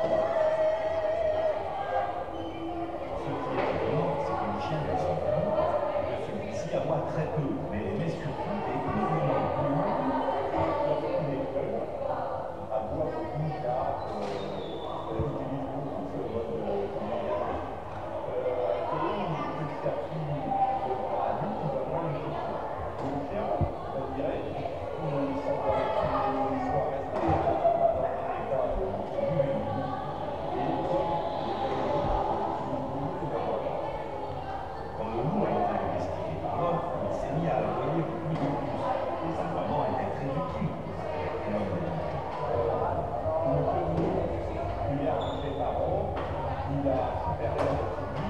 Ce qui est évident, c'est que le chien de la Sibérie ne se à moi très peu, mais and uh,